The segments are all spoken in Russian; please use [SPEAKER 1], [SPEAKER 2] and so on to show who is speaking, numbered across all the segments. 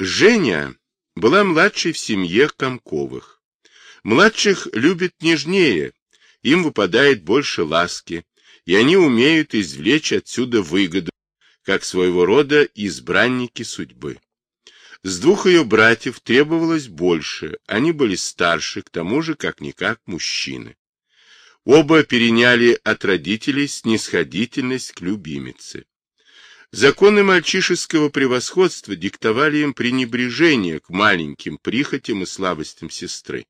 [SPEAKER 1] Женя была младшей в семье Комковых. Младших любят нежнее, им выпадает больше ласки, и они умеют извлечь отсюда выгоду, как своего рода избранники судьбы. С двух ее братьев требовалось больше, они были старше, к тому же, как-никак, мужчины. Оба переняли от родителей снисходительность к любимице. Законы мальчишеского превосходства диктовали им пренебрежение к маленьким прихотям и слабостям сестры.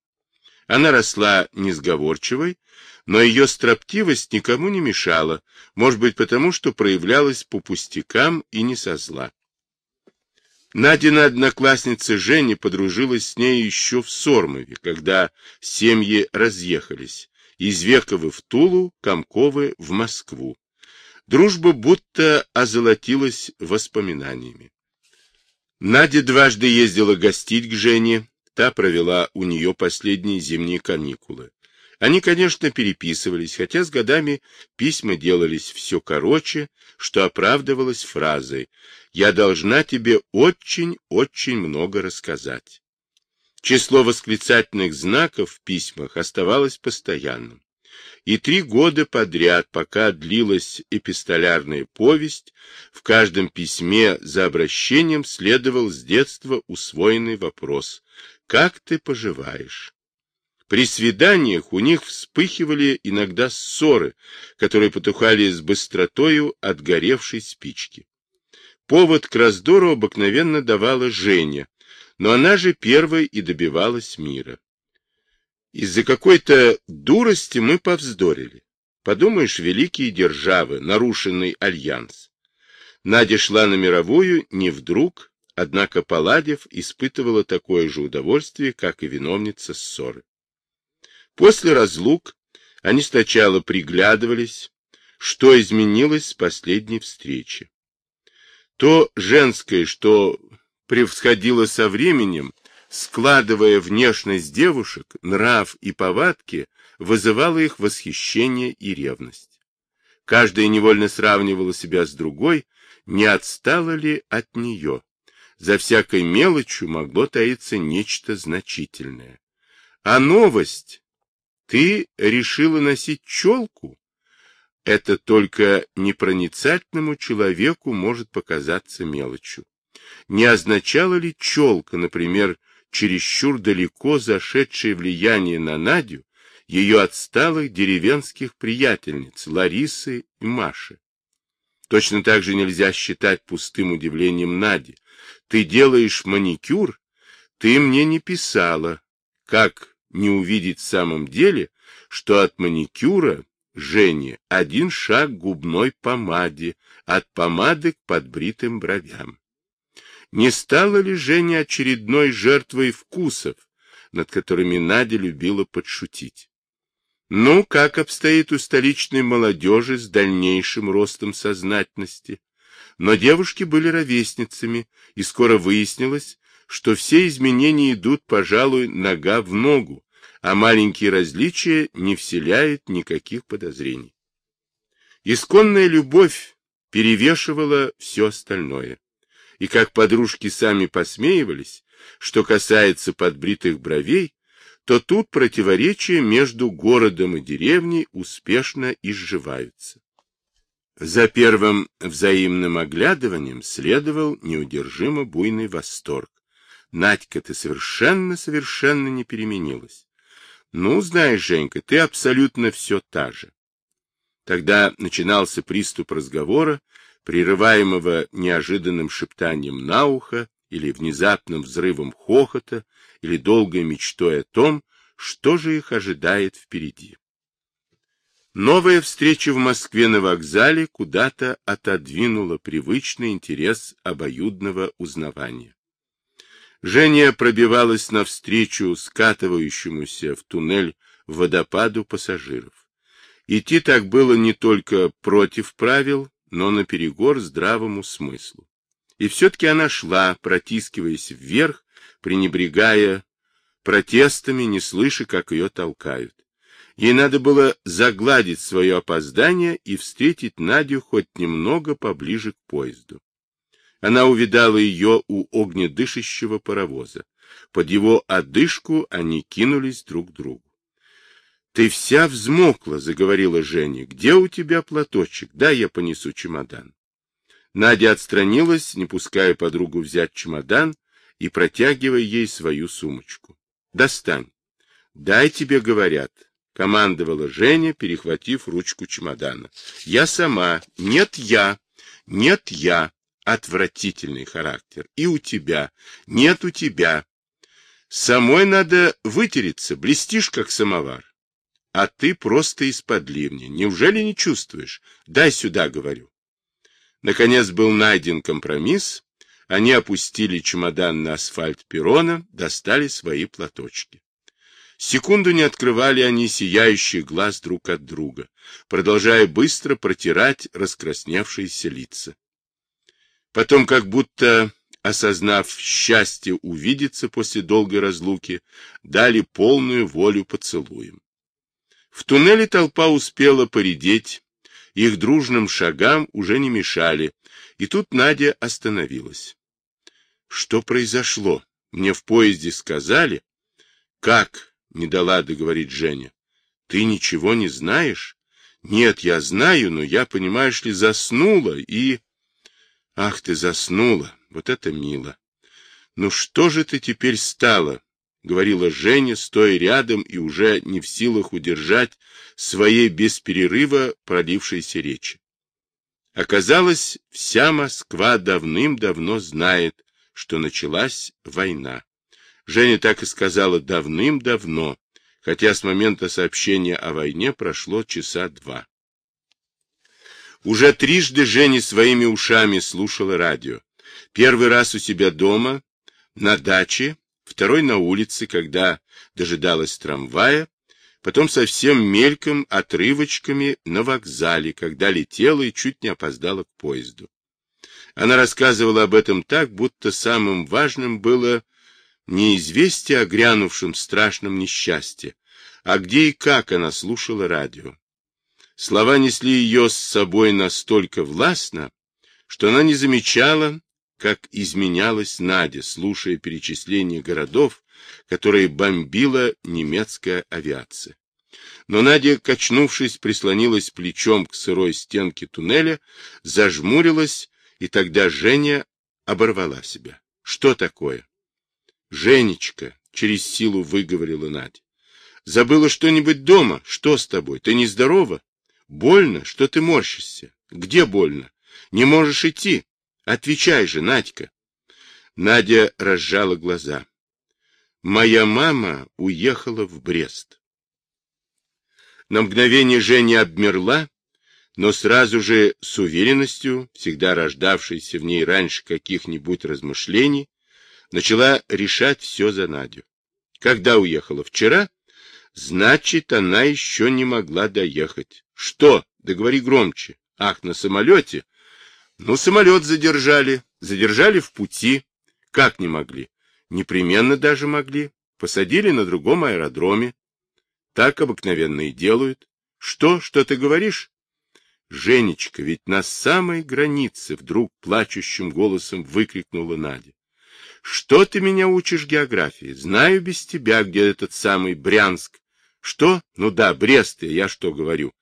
[SPEAKER 1] Она росла несговорчивой, но ее строптивость никому не мешала, может быть потому, что проявлялась по пустякам и не со зла. Надина одноклассница Женя подружилась с ней еще в Сормове, когда семьи разъехались, из Вековы в Тулу, Комковы в Москву. Дружба будто озолотилась воспоминаниями. Надя дважды ездила гостить к Жене, та провела у нее последние зимние каникулы. Они, конечно, переписывались, хотя с годами письма делались все короче, что оправдывалось фразой «Я должна тебе очень-очень много рассказать». Число восклицательных знаков в письмах оставалось постоянным. И три года подряд, пока длилась эпистолярная повесть, в каждом письме за обращением следовал с детства усвоенный вопрос «Как ты поживаешь?». При свиданиях у них вспыхивали иногда ссоры, которые потухали с быстротою отгоревшей спички. Повод к раздору обыкновенно давала Женя, но она же первой и добивалась мира. Из-за какой-то дурости мы повздорили. Подумаешь, великие державы, нарушенный альянс. Надя шла на мировую не вдруг, однако Паладев испытывала такое же удовольствие, как и виновница ссоры. После разлук они сначала приглядывались, что изменилось с последней встречи. То женское, что превосходила со временем, складывая внешность девушек, нрав и повадки, вызывала их восхищение и ревность. Каждая невольно сравнивала себя с другой, не отстала ли от нее. За всякой мелочью могло таиться нечто значительное. А новость? Ты решила носить челку? Это только непроницательному человеку может показаться мелочью не означало ли челка, например, чересчур далеко зашедшее влияние на Надю ее отсталых деревенских приятельниц Ларисы и Маши? Точно так же нельзя считать пустым удивлением Нади. Ты делаешь маникюр, ты мне не писала. Как не увидеть в самом деле, что от маникюра Жене один шаг губной помаде, от помады к подбритым бровям. Не стала ли Женя очередной жертвой вкусов, над которыми Надя любила подшутить? Ну, как обстоит у столичной молодежи с дальнейшим ростом сознательности? Но девушки были ровесницами, и скоро выяснилось, что все изменения идут, пожалуй, нога в ногу, а маленькие различия не вселяют никаких подозрений. Исконная любовь перевешивала все остальное и как подружки сами посмеивались, что касается подбритых бровей, то тут противоречия между городом и деревней успешно изживаются. За первым взаимным оглядыванием следовал неудержимо буйный восторг. Надька, ты совершенно-совершенно не переменилась. Ну, знаешь, Женька, ты абсолютно все та же. Тогда начинался приступ разговора, прерываемого неожиданным шептанием на ухо или внезапным взрывом хохота или долгой мечтой о том, что же их ожидает впереди. Новая встреча в Москве на вокзале куда-то отодвинула привычный интерес обоюдного узнавания. Женя пробивалась навстречу скатывающемуся в туннель водопаду пассажиров. Идти так было не только против правил, но наперегор здравому смыслу. И все-таки она шла, протискиваясь вверх, пренебрегая протестами, не слыша, как ее толкают. Ей надо было загладить свое опоздание и встретить Надю хоть немного поближе к поезду. Она увидала ее у огнедышащего паровоза. Под его одышку они кинулись друг к другу. — Ты вся взмокла, — заговорила Женя. — Где у тебя платочек? Да, я понесу чемодан. Надя отстранилась, не пуская подругу взять чемодан и протягивая ей свою сумочку. — Достань. — Дай тебе, говорят, — командовала Женя, перехватив ручку чемодана. — Я сама. Нет, я. Нет, я. Отвратительный характер. И у тебя. Нет, у тебя. Самой надо вытереться, блестишь, как самовар. А ты просто из-под ливня. Неужели не чувствуешь? Дай сюда, говорю. Наконец был найден компромисс. Они опустили чемодан на асфальт перрона, достали свои платочки. Секунду не открывали они сияющих глаз друг от друга, продолжая быстро протирать раскрасневшиеся лица. Потом, как будто осознав счастье увидеться после долгой разлуки, дали полную волю поцелуем. В туннеле толпа успела поредеть, их дружным шагам уже не мешали, и тут Надя остановилась. Что произошло? Мне в поезде сказали. Как? Не дала договорить Женя. Ты ничего не знаешь? Нет, я знаю, но я, понимаешь ли, заснула и... Ах, ты заснула. Вот это мило. Ну что же ты теперь стала? Говорила Женя, стоя рядом и уже не в силах удержать своей без перерыва пролившейся речи. Оказалось, вся Москва давным-давно знает, что началась война. Женя так и сказала давным-давно, хотя с момента сообщения о войне прошло часа два. Уже трижды Женя своими ушами слушала радио. Первый раз у себя дома, на даче, второй на улице, когда дожидалась трамвая, потом совсем мельком, отрывочками на вокзале, когда летела и чуть не опоздала к поезду. Она рассказывала об этом так, будто самым важным было не известие о грянувшем страшном несчастье, а где и как она слушала радио. Слова несли ее с собой настолько властно, что она не замечала, как изменялась Надя, слушая перечисление городов, которые бомбила немецкая авиация. Но Надя, качнувшись, прислонилась плечом к сырой стенке туннеля, зажмурилась, и тогда Женя оборвала себя. Что такое? Женечка, через силу выговорила Надя. Забыла что-нибудь дома? Что с тобой? Ты нездорова? Больно? Что ты морщишься? Где больно? Не можешь идти? Отвечай же, Надька. Надя разжала глаза. Моя мама уехала в Брест. На мгновение Женя обмерла, но сразу же с уверенностью, всегда рождавшейся в ней раньше каких-нибудь размышлений, начала решать все за Надю. Когда уехала? Вчера? Значит, она еще не могла доехать. Что? Да говори громче. Ах, на самолете? Ну, самолет задержали. Задержали в пути. Как не могли? Непременно даже могли. Посадили на другом аэродроме. Так обыкновенно и делают. Что? Что ты говоришь? Женечка, ведь на самой границе вдруг плачущим голосом выкрикнула Надя. Что ты меня учишь географии? Знаю без тебя, где этот самый Брянск. Что? Ну да, Брест, я что говорю.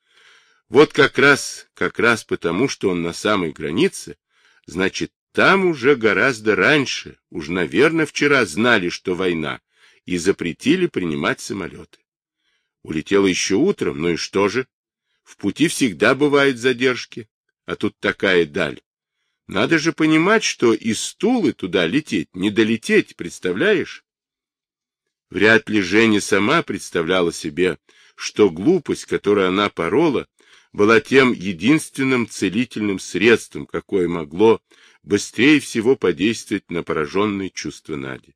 [SPEAKER 1] Вот как раз, как раз потому, что он на самой границе, значит, там уже гораздо раньше, уж, наверное, вчера знали, что война, и запретили принимать самолеты. Улетела еще утром, ну и что же? В пути всегда бывают задержки, а тут такая даль. Надо же понимать, что из Стулы туда лететь, не долететь, представляешь? Вряд ли Женя сама представляла себе, что глупость, которую она порола, была тем единственным целительным средством, какое могло быстрее всего подействовать на пораженные чувства Нади.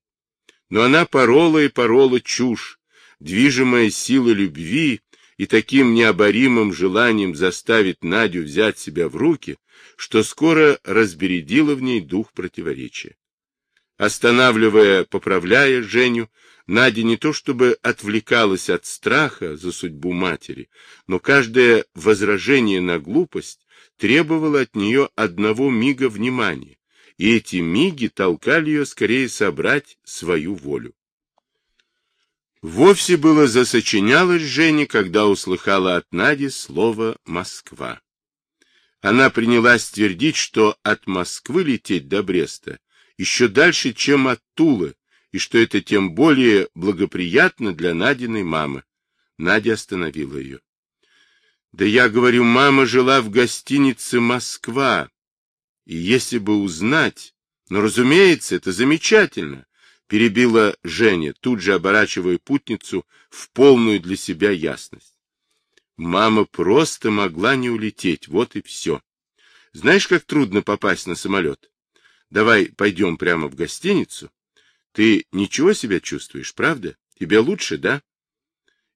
[SPEAKER 1] Но она порола и порола чушь, движимая силой любви и таким необоримым желанием заставить Надю взять себя в руки, что скоро разбередила в ней дух противоречия. Останавливая, поправляя Женю, Надя не то чтобы отвлекалась от страха за судьбу матери, но каждое возражение на глупость требовало от нее одного мига внимания, и эти миги толкали ее скорее собрать свою волю. Вовсе было засочинялось Жене, когда услыхала от Нади слово «Москва». Она принялась твердить, что от Москвы лететь до Бреста еще дальше, чем от Тулы, и что это тем более благоприятно для Надиной мамы. Надя остановила ее. — Да я говорю, мама жила в гостинице «Москва», и если бы узнать... Но, разумеется, это замечательно, — перебила Женя, тут же оборачивая путницу в полную для себя ясность. Мама просто могла не улететь, вот и все. Знаешь, как трудно попасть на самолет? Давай пойдем прямо в гостиницу. Ты ничего себя чувствуешь, правда? Тебе лучше, да?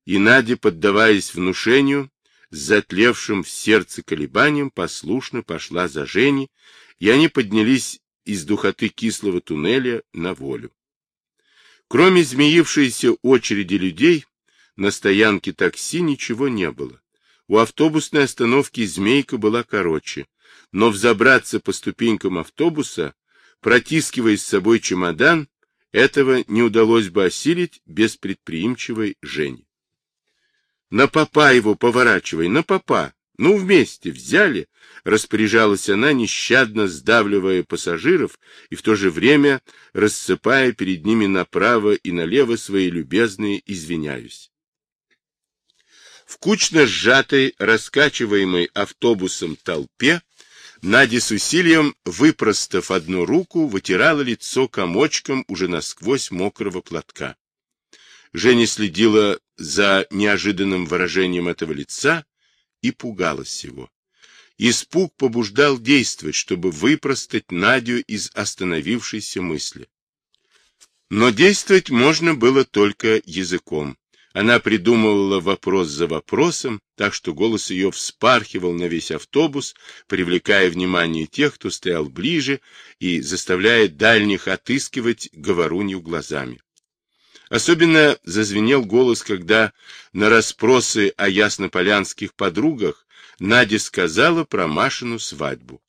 [SPEAKER 1] И Надя, поддаваясь внушению, затлевшим в сердце колебанием, послушно пошла за Женей, и они поднялись из духоты кислого туннеля на волю. Кроме змеившейся очереди людей, на стоянке такси ничего не было. У автобусной остановки змейка была короче, но взобраться по ступенькам автобуса, протискивая с собой чемодан, этого не удалось бы осилить без предприимчивой Жени. На попа его поворачивай, на попа. Ну, вместе взяли, распоряжалась она, нещадно сдавливая пассажиров и в то же время рассыпая перед ними направо и налево свои любезные «извиняюсь». В кучно сжатой, раскачиваемой автобусом толпе Надя с усилием, выпростав одну руку, вытирала лицо комочком уже насквозь мокрого платка. Женя следила за неожиданным выражением этого лица и пугалась его. Испуг побуждал действовать, чтобы выпростать Надю из остановившейся мысли. Но действовать можно было только языком. Она придумывала вопрос за вопросом, так что голос ее вспархивал на весь автобус, привлекая внимание тех, кто стоял ближе, и заставляя дальних отыскивать говорунью глазами. Особенно зазвенел голос, когда на расспросы о яснополянских подругах Надя сказала про Машину свадьбу.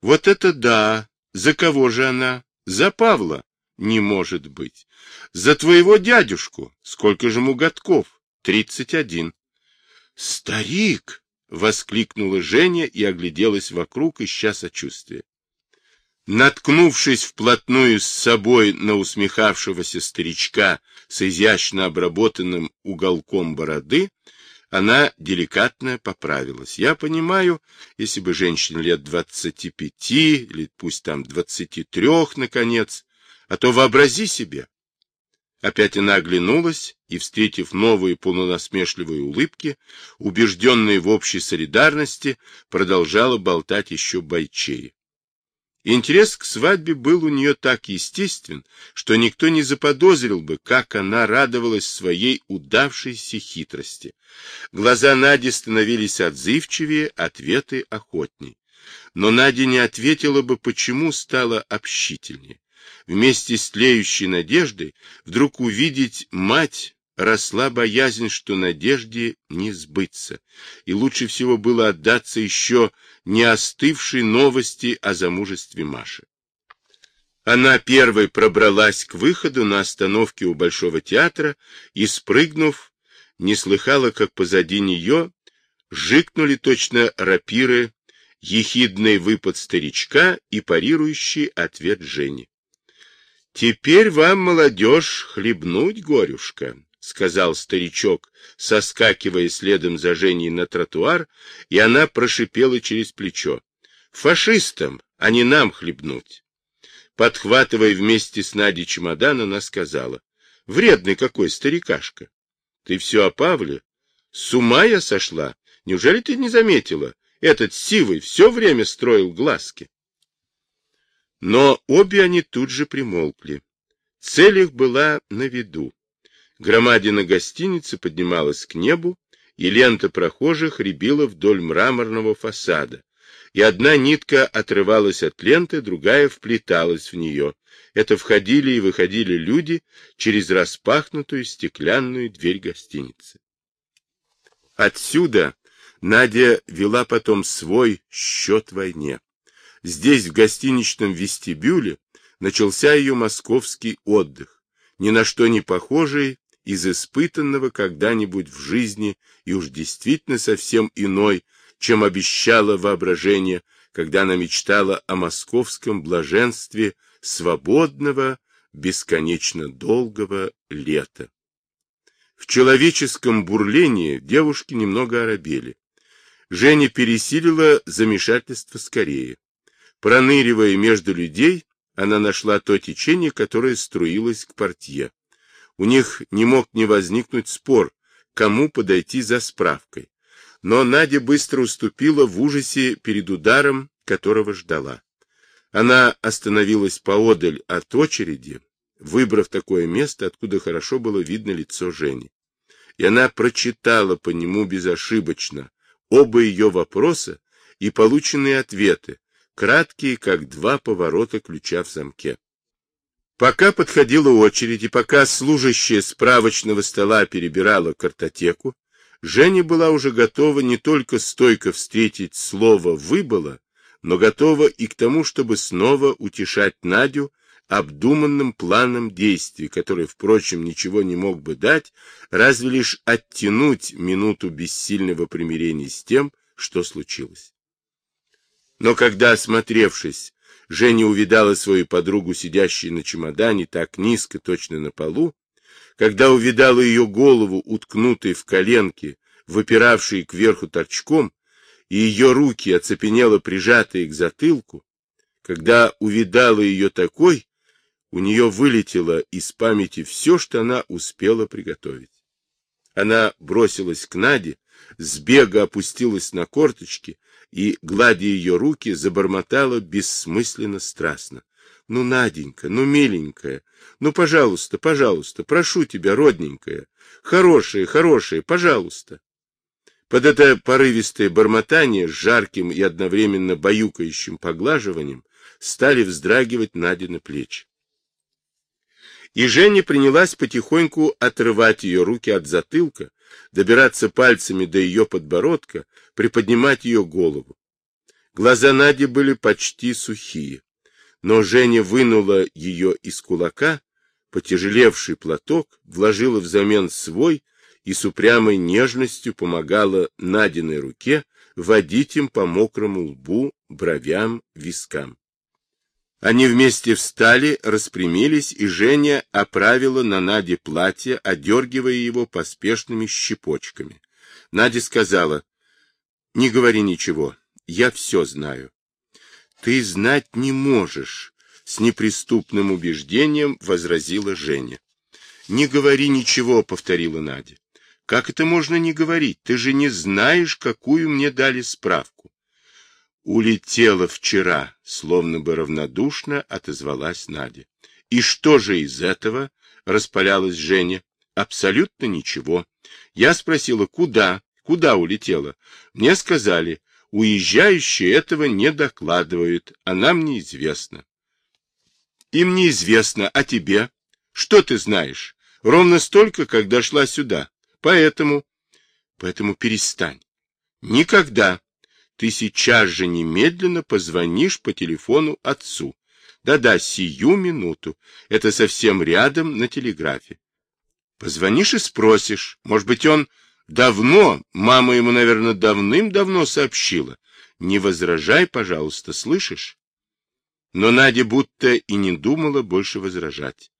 [SPEAKER 1] Вот это да! За кого же она? За Павла? Не может быть. За твоего дядюшку. Сколько же ему годков? Тридцать один. Старик! Воскликнула Женя и огляделась вокруг, ища сочувствия. Наткнувшись вплотную с собой на усмехавшегося старичка с изящно обработанным уголком бороды, она деликатно поправилась. Я понимаю, если бы женщине лет двадцати пяти, или пусть там двадцати трех, наконец, а то вообрази себе. Опять она оглянулась и, встретив новые полунасмешливые улыбки, убежденные в общей солидарности, продолжала болтать еще бойчее. Интерес к свадьбе был у нее так естествен, что никто не заподозрил бы, как она радовалась своей удавшейся хитрости. Глаза Нади становились отзывчивее, ответы охотней. Но Надя не ответила бы, почему стала общительнее. Вместе с тлеющей надеждой вдруг увидеть мать росла боязнь, что надежде не сбыться, и лучше всего было отдаться еще не остывшей новости о замужестве Маши. Она первой пробралась к выходу на остановке у Большого театра и, спрыгнув, не слыхала, как позади нее жикнули точно рапиры, ехидный выпад старичка и парирующий ответ Жени. «Теперь вам, молодежь, хлебнуть, горюшка», — сказал старичок, соскакивая следом за Женей на тротуар, и она прошипела через плечо. «Фашистам, а не нам хлебнуть». Подхватывая вместе с Надей чемодан, она сказала. «Вредный какой старикашка! Ты все о Павле? С ума я сошла? Неужели ты не заметила? Этот сивый все время строил глазки». Но обе они тут же примолкли. Цель их была на виду. Громадина гостиницы поднималась к небу, и лента прохожих рябила вдоль мраморного фасада, и одна нитка отрывалась от ленты, другая вплеталась в нее. Это входили и выходили люди через распахнутую стеклянную дверь гостиницы. Отсюда Надя вела потом свой счет войне. Здесь, в гостиничном вестибюле, начался ее московский отдых, ни на что не похожий из испытанного когда-нибудь в жизни и уж действительно совсем иной, чем обещало воображение, когда она мечтала о московском блаженстве свободного, бесконечно долгого лета. В человеческом бурлении девушки немного оробели. Женя пересилила замешательство скорее. Проныривая между людей, она нашла то течение, которое струилось к портье. У них не мог не возникнуть спор, кому подойти за справкой. Но Надя быстро уступила в ужасе перед ударом, которого ждала. Она остановилась поодаль от очереди, выбрав такое место, откуда хорошо было видно лицо Жени. И она прочитала по нему безошибочно оба ее вопроса и полученные ответы, краткие, как два поворота ключа в замке. Пока подходила очередь и пока служащая справочного стола перебирала картотеку, Женя была уже готова не только стойко встретить слово «выбыло», но готова и к тому, чтобы снова утешать Надю обдуманным планом действий, который, впрочем, ничего не мог бы дать, разве лишь оттянуть минуту бессильного примирения с тем, что случилось. Но когда, осмотревшись, Женя увидала свою подругу, сидящей на чемодане, так низко, точно на полу, когда увидала ее голову, уткнутой в коленки, выпиравшей кверху торчком, и ее руки оцепенело прижатые к затылку, когда увидала ее такой, у нее вылетело из памяти все, что она успела приготовить. Она бросилась к Наде, сбега опустилась на корточки и, гладя ее руки, забормотала бессмысленно страстно. — Ну, Наденька, ну, миленькая, ну, пожалуйста, пожалуйста, прошу тебя, родненькая, хорошая, хорошая, пожалуйста. Под это порывистое бормотание с жарким и одновременно баюкающим поглаживанием стали вздрагивать Надины плечи. И Женя принялась потихоньку отрывать ее руки от затылка, добираться пальцами до ее подбородка, приподнимать ее голову. Глаза Нади были почти сухие, но Женя вынула ее из кулака, потяжелевший платок, вложила взамен свой и с упрямой нежностью помогала Надиной руке водить им по мокрому лбу, бровям, вискам. Они вместе встали, распрямились, и Женя оправила на Наде платье, одергивая его поспешными щепочками. Надя сказала, «Не говори ничего, я все знаю». «Ты знать не можешь», — с неприступным убеждением возразила Женя. «Не говори ничего», — повторила Надя. «Как это можно не говорить? Ты же не знаешь, какую мне дали справку». «Улетела вчера», — словно бы равнодушно отозвалась Надя. «И что же из этого?» — распалялась Женя. «Абсолютно ничего. Я спросила, куда? Куда улетела? Мне сказали, уезжающие этого не докладывают, а нам неизвестно». «Им неизвестно, а тебе? Что ты знаешь? Ровно столько, как дошла сюда. Поэтому...» «Поэтому перестань. Никогда ты сейчас же немедленно позвонишь по телефону отцу. Да-да, сию минуту. Это совсем рядом на телеграфе. Позвонишь и спросишь. Может быть, он давно, мама ему, наверное, давным-давно сообщила. Не возражай, пожалуйста, слышишь? Но Надя будто и не думала больше возражать.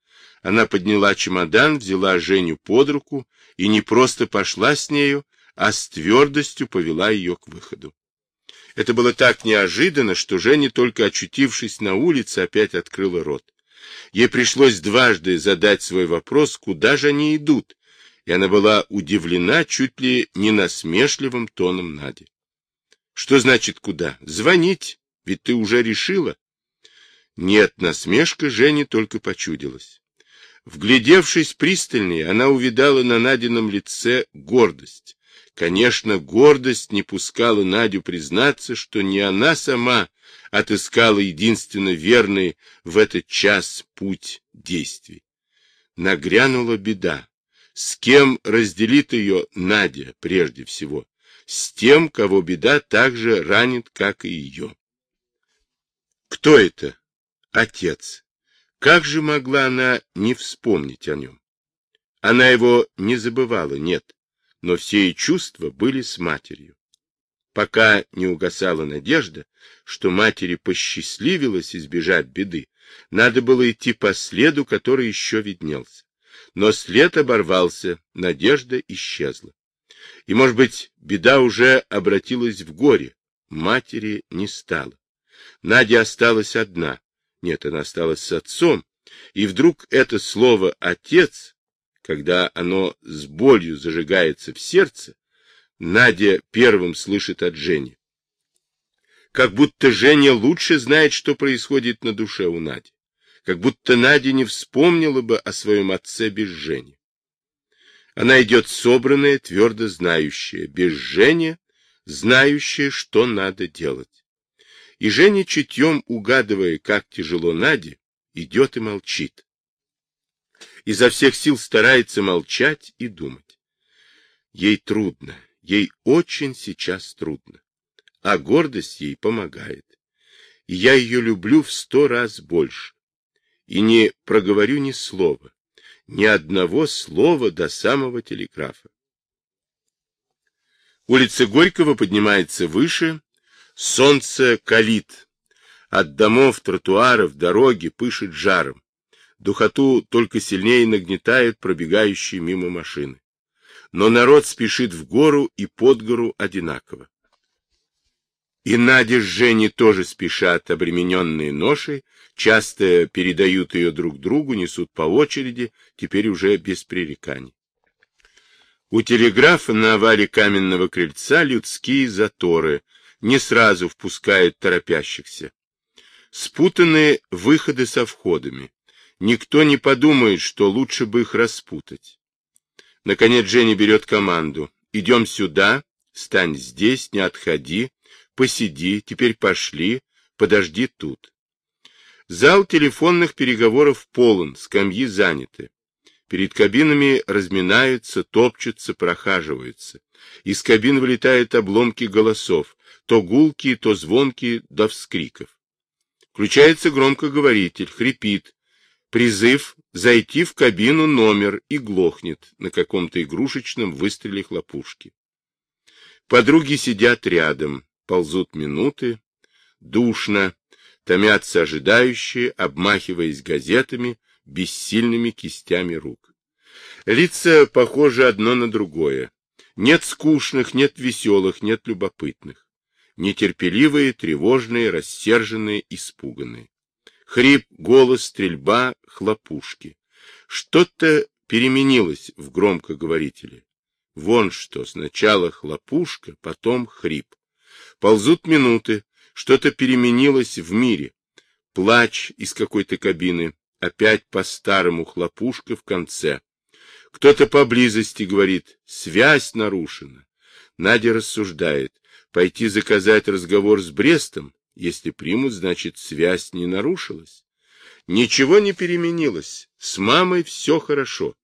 [SPEAKER 1] Она подняла чемодан, взяла Женю под руку и не просто пошла с нею, а с твердостью повела ее к выходу. Это было так неожиданно, что Женя, только очутившись на улице, опять открыла рот. Ей пришлось дважды задать свой вопрос, куда же они идут, и она была удивлена чуть ли не насмешливым тоном Нади. — Что значит куда? Звонить, ведь ты уже решила. Нет, насмешка Жене только почудилась. Вглядевшись пристальнее, она увидала на Надином лице гордость. Конечно, гордость не пускала Надю признаться, что не она сама отыскала единственно верный в этот час путь действий. Нагрянула беда. С кем разделит ее Надя прежде всего? С тем, кого беда так же ранит, как и ее. Кто это? Отец. Как же могла она не вспомнить о нем? Она его не забывала, нет, но все ее чувства были с матерью. Пока не угасала надежда, что матери посчастливилось избежать беды, надо было идти по следу, который еще виднелся. Но след оборвался, надежда исчезла. И, может быть, беда уже обратилась в горе. Матери не стало. Надя осталась одна. Нет, она осталась с отцом. И вдруг это слово «отец», когда оно с болью зажигается в сердце, Надя первым слышит от Жени. Как будто Женя лучше знает, что происходит на душе у Нади. Как будто Надя не вспомнила бы о своем отце без Жени. Она идет собранная, твердо знающая, без Жени, знающая, что надо делать. И Женя чутьем, угадывая, как тяжело Наде, идет и молчит. Изо всех сил старается молчать и думать. Ей трудно, ей очень сейчас трудно, а гордость ей помогает. И я ее люблю в сто раз больше. И не проговорю ни слова, ни одного слова до самого телеграфа. Улица Горького поднимается выше, солнце калит. От домов, тротуаров, дороги пышет жаром. Духоту только сильнее нагнетают пробегающие мимо машины. Но народ спешит в гору и под гору одинаково. И Надя с Женей тоже спешат, обремененные ношей, часто передают ее друг другу, несут по очереди, теперь уже без пререканий. У телеграфа на овале каменного крыльца людские заторы, не сразу впускают торопящихся. Спутанные выходы со входами. Никто не подумает, что лучше бы их распутать. Наконец Женя берет команду. Идем сюда, стань здесь, не отходи, посиди, теперь пошли, подожди тут. Зал телефонных переговоров полон, скамьи заняты. Перед кабинами разминаются, топчутся, прохаживаются. Из кабин вылетают обломки голосов, то гулкие, то звонкие, до вскриков. Включается громкоговоритель, хрипит. Призыв зайти в кабину номер и глохнет на каком-то игрушечном выстреле хлопушки. Подруги сидят рядом, ползут минуты, душно, томятся ожидающие, обмахиваясь газетами, бессильными кистями рук. Лица похожи одно на другое. Нет скучных, нет веселых, нет любопытных. Нетерпеливые, тревожные, рассерженные, испуганные. Хрип, голос, стрельба, хлопушки. Что-то переменилось в громкоговорителе. Вон что, сначала хлопушка, потом хрип. Ползут минуты, что-то переменилось в мире. Плач из какой-то кабины, Опять по-старому хлопушка в конце. Кто-то поблизости говорит, связь нарушена. Надя рассуждает, пойти заказать разговор с Брестом, если примут, значит, связь не нарушилась. Ничего не переменилось, с мамой все хорошо.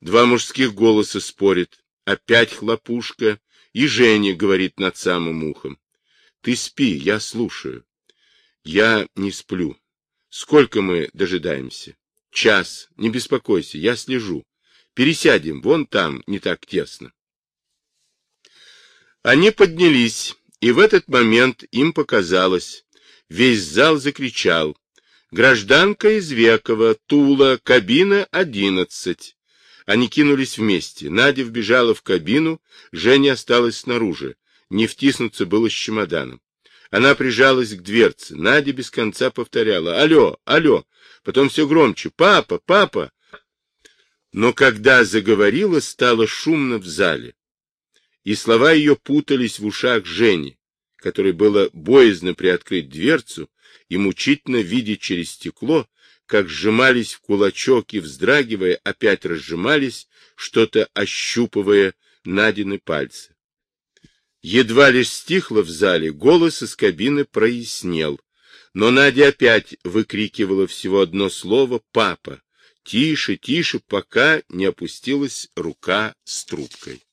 [SPEAKER 1] Два мужских голоса спорят, опять хлопушка, и Женя говорит над самым ухом. Ты спи, я слушаю. Я не сплю, Сколько мы дожидаемся? Час. Не беспокойся, я слежу. Пересядем, вон там, не так тесно. Они поднялись, и в этот момент им показалось. Весь зал закричал. Гражданка из Векова, Тула, кабина одиннадцать. Они кинулись вместе. Надя вбежала в кабину, Женя осталась снаружи. Не втиснуться было с чемоданом. Она прижалась к дверце. Надя без конца повторяла «Алло, алло!» Потом все громче «Папа, папа!» Но когда заговорила, стало шумно в зале. И слова ее путались в ушах Жени, которой было боязно приоткрыть дверцу и мучительно видеть через стекло, как сжимались в кулачок и, вздрагивая, опять разжимались, что-то ощупывая Надины пальцы. Едва лишь стихло в зале, голос из кабины прояснел. Но Надя опять выкрикивала всего одно слово «папа». Тише, тише, пока не опустилась рука с трубкой.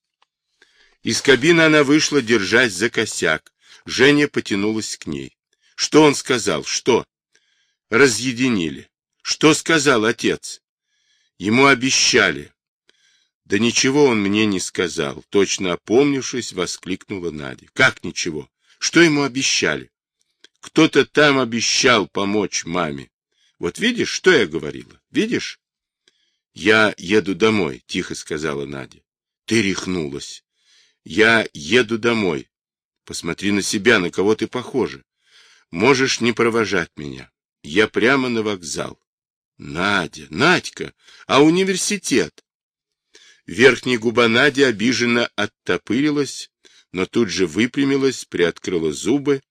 [SPEAKER 1] Из кабины она вышла, держась за косяк. Женя потянулась к ней. Что он сказал? Что? Разъединили. Что сказал отец? Ему обещали. Да ничего он мне не сказал. Точно опомнившись, воскликнула Надя. Как ничего? Что ему обещали? Кто-то там обещал помочь маме. Вот видишь, что я говорила? Видишь? Я еду домой, тихо сказала Надя. Ты рехнулась. Я еду домой. Посмотри на себя, на кого ты похожа. Можешь не провожать меня. Я прямо на вокзал. Надя, Надька, а университет? Верхняя губа Нади обиженно оттопырилась, но тут же выпрямилась, приоткрыла зубы,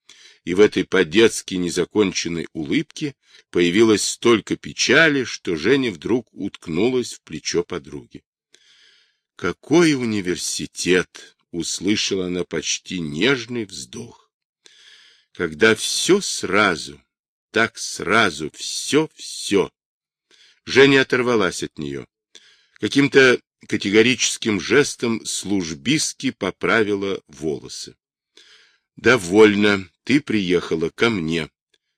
[SPEAKER 1] и в этой по-детски незаконченной улыбке появилось столько печали, что Женя вдруг уткнулась в плечо подруги. «Какой университет!» — услышала она почти нежный вздох. «Когда все сразу, так сразу, все-все!» Женя оторвалась от нее. Каким-то категорическим жестом службистки поправила волосы. «Довольно, ты приехала ко мне.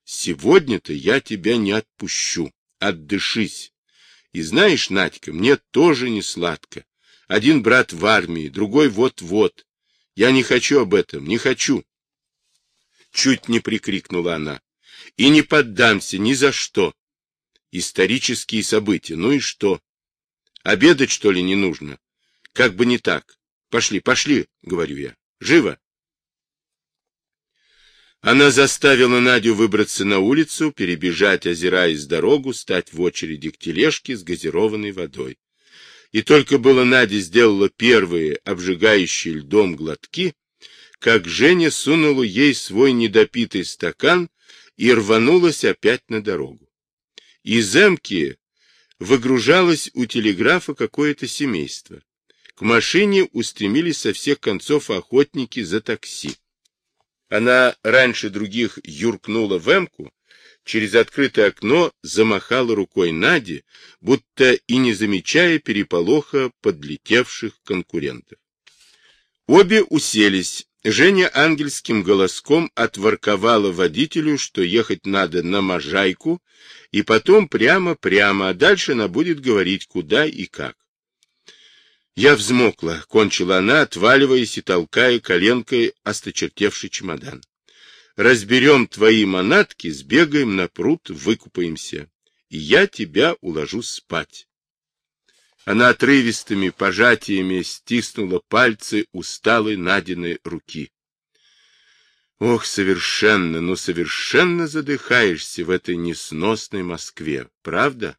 [SPEAKER 1] Сегодня-то я тебя не отпущу. Отдышись. И знаешь, Надька, мне тоже не сладко. Один брат в армии, другой вот-вот. Я не хочу об этом, не хочу. Чуть не прикрикнула она. И не поддамся ни за что. Исторические события, ну и что? Обедать, что ли, не нужно? Как бы не так. Пошли, пошли, говорю я. Живо. Она заставила Надю выбраться на улицу, перебежать, озираясь дорогу, стать в очереди к тележке с газированной водой. И только было Надя сделала первые обжигающие льдом глотки, как Женя сунула ей свой недопитый стакан и рванулась опять на дорогу. Из эмки выгружалось у телеграфа какое-то семейство. К машине устремились со всех концов охотники за такси. Она раньше других юркнула в эмку, через открытое окно замахала рукой Нади, будто и не замечая переполоха подлетевших конкурентов. Обе уселись. Женя ангельским голоском отворковала водителю, что ехать надо на Можайку, и потом прямо-прямо, а дальше она будет говорить, куда и как. Я взмокла, кончила она, отваливаясь и толкая коленкой осточертевший чемодан. Разберем твои манатки, сбегаем на пруд, выкупаемся, и я тебя уложу спать. Она отрывистыми пожатиями стиснула пальцы усталой Надиной руки. Ох, совершенно, ну совершенно задыхаешься в этой несносной Москве, правда?